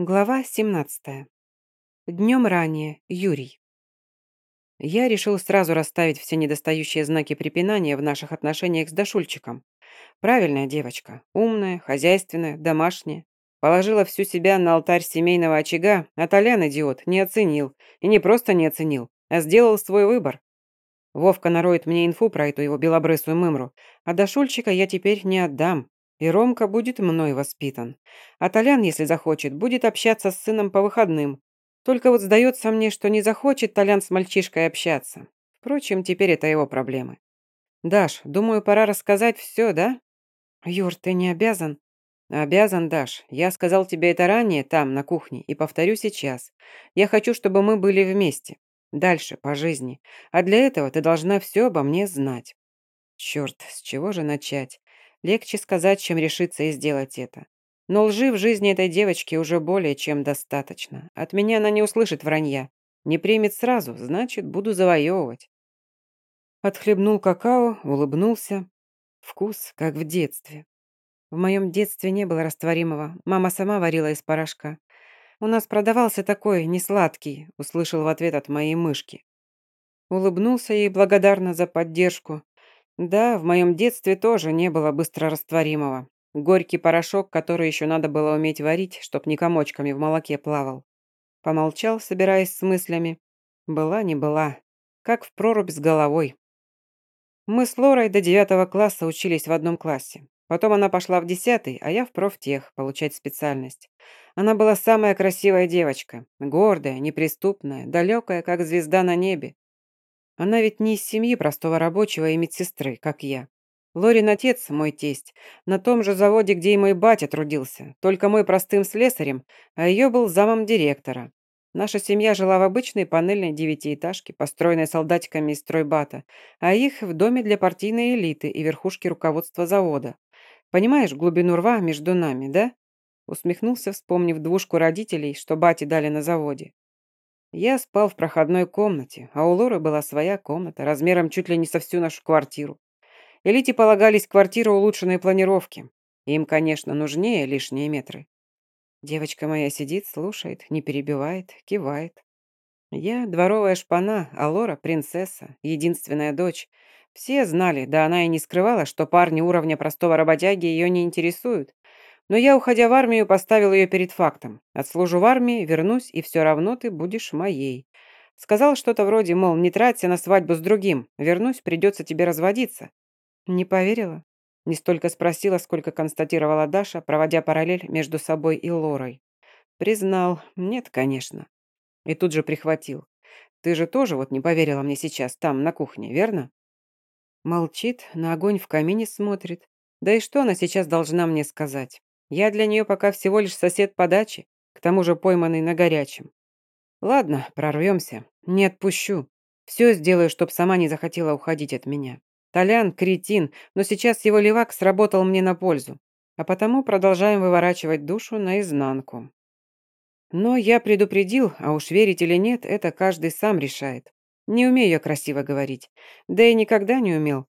Глава 17. Днем ранее. Юрий. Я решил сразу расставить все недостающие знаки препинания в наших отношениях с Дашульчиком. Правильная девочка, умная, хозяйственная, домашняя. Положила всю себя на алтарь семейного очага, а Толян, идиот, не оценил. И не просто не оценил, а сделал свой выбор. Вовка нароет мне инфу про эту его белобрысую мымру, а Дашульчика я теперь не отдам, и Ромка будет мной воспитан. А Толян, если захочет, будет общаться с сыном по выходным. Только вот сдается мне, что не захочет Толян с мальчишкой общаться. Впрочем, теперь это его проблемы. Даш, думаю, пора рассказать все, да? Юр, ты не обязан? Обязан, Даш. Я сказал тебе это ранее, там, на кухне, и повторю сейчас. Я хочу, чтобы мы были вместе. Дальше, по жизни. А для этого ты должна все обо мне знать. Черт, с чего же начать? Легче сказать, чем решиться и сделать это. Но лжи в жизни этой девочки уже более чем достаточно. От меня она не услышит вранья. Не примет сразу, значит, буду завоевывать. Отхлебнул какао, улыбнулся. Вкус, как в детстве. В моем детстве не было растворимого. Мама сама варила из порошка. У нас продавался такой, несладкий, услышал в ответ от моей мышки. Улыбнулся ей благодарно за поддержку, да, в моем детстве тоже не было быстрорастворимого. Горький порошок, который еще надо было уметь варить, чтоб не комочками в молоке плавал. Помолчал, собираясь с мыслями. Была не была. Как в прорубь с головой. Мы с Лорой до девятого класса учились в одном классе. Потом она пошла в десятый, а я в профтех, получать специальность. Она была самая красивая девочка. Гордая, неприступная, далекая, как звезда на небе. Она ведь не из семьи простого рабочего и медсестры, как я. Лорин отец, мой тесть, на том же заводе, где и мой батя трудился, только мой простым слесарем, а ее был замом директора. Наша семья жила в обычной панельной девятиэтажке, построенной солдатиками из стройбата, а их в доме для партийной элиты и верхушки руководства завода. Понимаешь глубину рва между нами, да? Усмехнулся, вспомнив двушку родителей, что бате дали на заводе. Я спал в проходной комнате, а у Лоры была своя комната, размером чуть ли не со всю нашу квартиру. Элите полагались квартиры улучшенной планировки. Им, конечно, нужнее лишние метры. Девочка моя сидит, слушает, не перебивает, кивает. Я дворовая шпана, а Лора – принцесса, единственная дочь. Все знали, да она и не скрывала, что парни уровня простого работяги ее не интересуют. Но я, уходя в армию, поставил ее перед фактом. Отслужу в армии, вернусь, и все равно ты будешь моей. Сказал что-то вроде, мол, не траться на свадьбу с другим. Вернусь, придется тебе разводиться. Не поверила? Не столько спросила, сколько констатировала Даша, проводя параллель между собой и Лорой. Признал. Нет, конечно. И тут же прихватил. Ты же тоже вот не поверила мне сейчас, там, на кухне, верно? Молчит, на огонь в камине смотрит. Да и что она сейчас должна мне сказать? Я для нее пока всего лишь сосед по даче, к тому же пойманный на горячем. Ладно, прорвемся. Не отпущу. Все сделаю, чтоб сама не захотела уходить от меня. Толян – кретин, но сейчас его левак сработал мне на пользу. А потому продолжаем выворачивать душу наизнанку. Но я предупредил, а уж верить или нет, это каждый сам решает. Не умею я красиво говорить. Да и никогда не умел.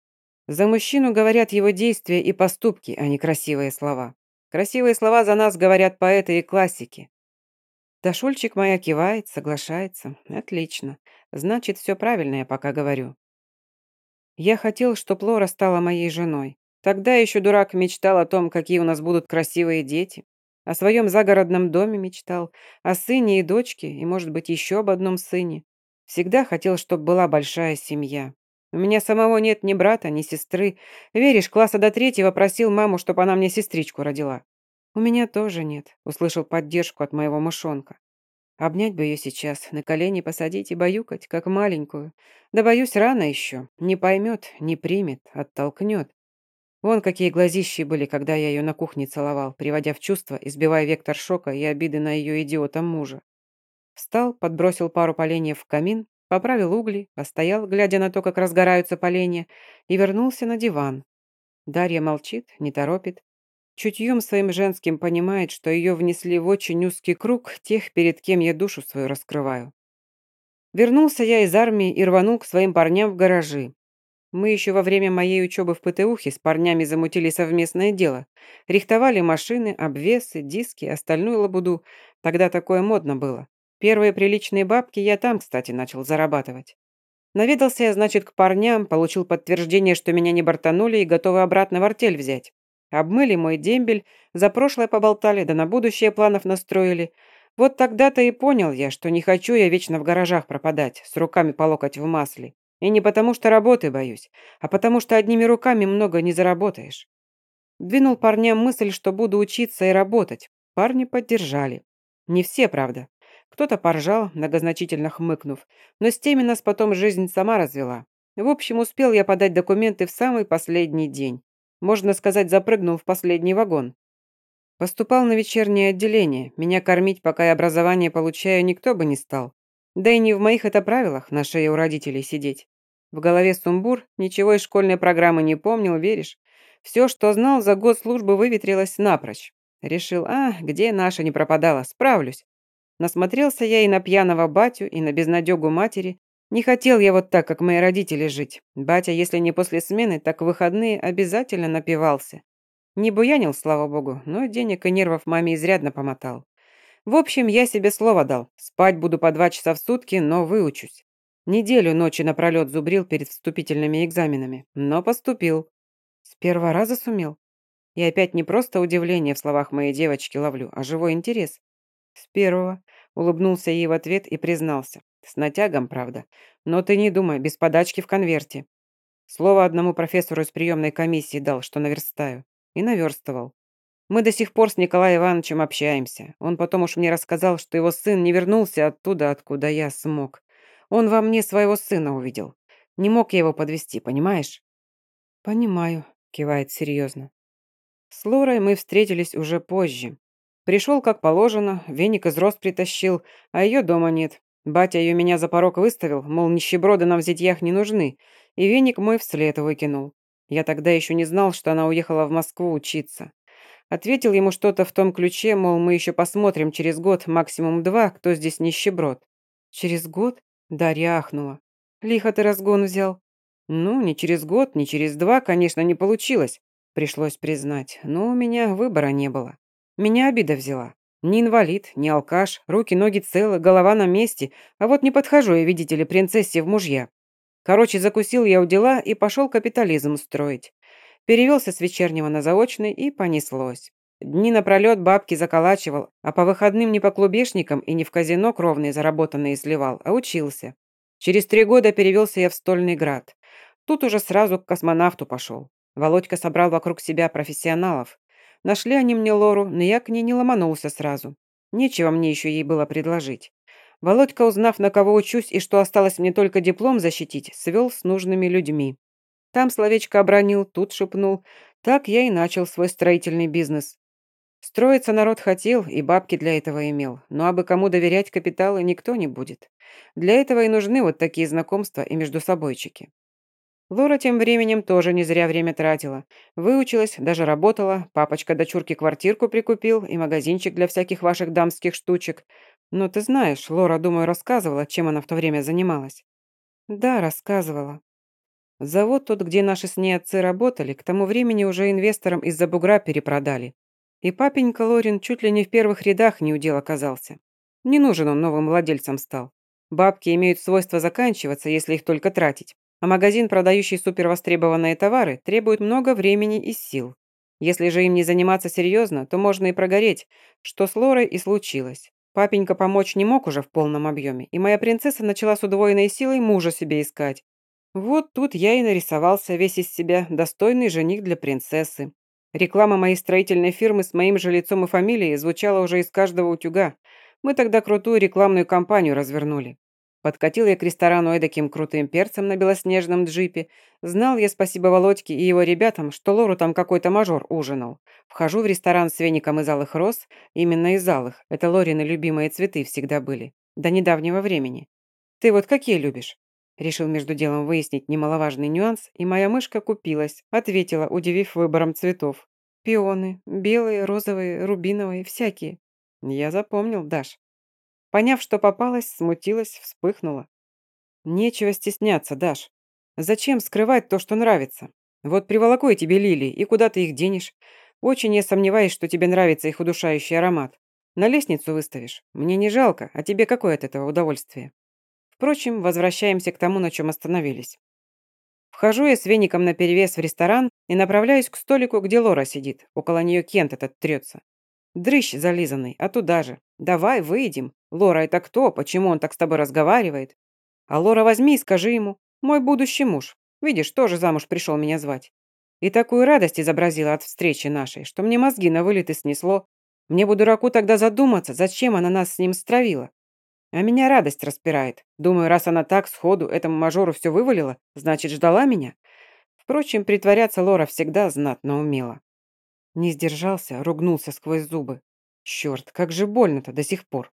За мужчину говорят его действия и поступки, а не красивые слова. Красивые слова за нас говорят поэты и классики. Дашульчик моя кивает, соглашается. Отлично. Значит, все правильно я пока говорю. Я хотел, чтоб Лора стала моей женой. Тогда еще дурак мечтал о том, какие у нас будут красивые дети. О своем загородном доме мечтал, о сыне и дочке, и, может быть, еще об одном сыне. Всегда хотел, чтобы была большая семья. У меня самого нет ни брата, ни сестры. Веришь, класса до третьего просил маму, чтобы она мне сестричку родила. У меня тоже нет. Услышал поддержку от моего мышонка. Обнять бы ее сейчас, на колени посадить и баюкать, как маленькую. Да боюсь, рано еще. Не поймет, не примет, оттолкнет. Вон какие глазищи были, когда я ее на кухне целовал, приводя в чувство, избивая вектор шока и обиды на ее идиота мужа. Встал, подбросил пару поленьев в камин, Поправил угли, постоял, глядя на то, как разгораются поленья, и вернулся на диван. Дарья молчит, не торопит. Чутьем своим женским понимает, что ее внесли в очень узкий круг тех, перед кем я душу свою раскрываю. Вернулся я из армии и рванул к своим парням в гаражи. Мы еще во время моей учебы в ПТУхе с парнями замутили совместное дело. Рихтовали машины, обвесы, диски, остальную лабуду. Тогда такое модно было. Первые приличные бабки я там, кстати, начал зарабатывать. Наведался я, значит, к парням, получил подтверждение, что меня не бортанули и готовы обратно в артель взять. Обмыли мой дембель, за прошлое поболтали, да на будущее планов настроили. Вот тогда-то и понял я, что не хочу я вечно в гаражах пропадать, с руками по локоть в масле. И не потому, что работы боюсь, а потому, что одними руками много не заработаешь. Двинул парням мысль, что буду учиться и работать. Парни поддержали. Не все, правда. Кто-то поржал, многозначительно хмыкнув, но с теми нас потом жизнь сама развела. В общем, успел я подать документы в самый последний день. Можно сказать, запрыгнул в последний вагон. Поступал на вечернее отделение. Меня кормить, пока я образование получаю, никто бы не стал. Да и не в моих это правилах на шее у родителей сидеть. В голове сумбур, ничего из школьной программы не помнил, веришь? Все, что знал, за год службы выветрилось напрочь. Решил, а, где наша не пропадала, справлюсь. Насмотрелся я и на пьяного батю, и на безнадегу матери. Не хотел я вот так, как мои родители, жить. Батя, если не после смены, так в выходные обязательно напивался. Не буянил, слава богу, но денег и нервов маме изрядно помотал. В общем, я себе слово дал. Спать буду по два часа в сутки, но выучусь. Неделю ночи напролет зубрил перед вступительными экзаменами, но поступил. С первого раза сумел. И опять не просто удивление в словах моей девочки ловлю, а живой интерес. С первого. Улыбнулся ей в ответ и признался. С натягом, правда. Но ты не думай, без подачки в конверте. Слово одному профессору из приемной комиссии дал, что наверстаю. И наверстывал. Мы до сих пор с Николаем Ивановичем общаемся. Он потом уж мне рассказал, что его сын не вернулся оттуда, откуда я смог. Он во мне своего сына увидел. Не мог я его подвести, понимаешь? Понимаю, кивает серьезно. С Лорой мы встретились уже позже. Пришел, как положено, веник из роз притащил, а ее дома нет. Батя ее меня за порог выставил, мол, нищеброды нам в зятьях не нужны, и веник мой вслед выкинул. Я тогда еще не знал, что она уехала в Москву учиться. Ответил ему что-то в том ключе, мол, мы еще посмотрим через год, максимум два, кто здесь нищеброд. Через год? Дарья ахнула. Лихо ты разгон взял. Ну, не через год, не через два, конечно, не получилось. Пришлось признать, но у меня выбора не было. Меня обида взяла. Не инвалид, не алкаш, руки-ноги целы, голова на месте, а вот не подхожу я, видите ли, принцессе в мужья. Короче, закусил я у дела и пошел капитализм строить. Перевелся с вечернего на заочный и понеслось. Дни напролет бабки заколачивал, а по выходным не по клубешникам и не в казино кровные заработанные сливал, а учился. Через три года перевелся я в Стольный град. Тут уже сразу к космонавту пошел. Володька собрал вокруг себя профессионалов. Нашли они мне Лору, но я к ней не ломанулся сразу. Нечего мне еще ей было предложить. Володька, узнав, на кого учусь и что осталось мне только диплом защитить, свел с нужными людьми. Там словечко обронил, тут шепнул. Так я и начал свой строительный бизнес. Строиться народ хотел и бабки для этого имел, но абы кому доверять капиталы никто не будет. Для этого и нужны вот такие знакомства и между собойчики. Лора тем временем тоже не зря время тратила. Выучилась, даже работала, папочка дочурке квартирку прикупил и магазинчик для всяких ваших дамских штучек. Ну, ты знаешь, Лора, думаю, рассказывала, чем она в то время занималась. Да, рассказывала. Завод тот, где наши с ней отцы работали, к тому времени уже инвесторам из-за бугра перепродали. И папенька Лорин чуть ли не в первых рядах не удел оказался. Не нужен он новым владельцам стал. Бабки имеют свойство заканчиваться, если их только тратить. А магазин, продающий супервостребованные товары, требует много времени и сил. Если же им не заниматься серьезно, то можно и прогореть, что с Лорой и случилось. Папенька помочь не мог уже в полном объеме, и моя принцесса начала с удвоенной силой мужа себе искать. Вот тут я и нарисовался весь из себя достойный жених для принцессы. Реклама моей строительной фирмы с моим же лицом и фамилией звучала уже из каждого утюга. Мы тогда крутую рекламную кампанию развернули. Подкатил я к ресторану эдаким крутым перцем на белоснежном джипе. Знал я, спасибо Володьке и его ребятам, что Лору там какой-то мажор ужинал. Вхожу в ресторан с веником из алых роз. Именно из алых. Это Лорины любимые цветы всегда были. До недавнего времени. Ты вот какие любишь? Решил между делом выяснить немаловажный нюанс, и моя мышка купилась, ответила, удивив выбором цветов. Пионы, белые, розовые, рубиновые, всякие. Я запомнил, Даш. Поняв, что попалась, смутилась, вспыхнула. «Нечего стесняться, Даш. Зачем скрывать то, что нравится? Вот приволоку я тебе лилии, и куда ты их денешь? Очень я сомневаюсь, что тебе нравится их удушающий аромат. На лестницу выставишь. Мне не жалко, а тебе какое от этого удовольствие? Впрочем, возвращаемся к тому, на чем остановились. Вхожу я с веником наперевес в ресторан и направляюсь к столику, где Лора сидит. Около нее Кент этот трется. Дрыщ зализанный, а туда же. Давай, выйдем. Лора, это кто? Почему он так с тобой разговаривает? А Лора возьми и скажи ему. Мой будущий муж. Видишь, тоже замуж пришел меня звать. И такую радость изобразила от встречи нашей, что мне мозги на вылет и снесло. Мне бы дураку тогда задуматься, зачем она нас с ним стравила. А меня радость распирает. Думаю, раз она так сходу этому мажору все вывалила, значит, ждала меня. Впрочем, притворяться Лора всегда знатно умела. Не сдержался, ругнулся сквозь зубы. Черт, как же больно-то до сих пор.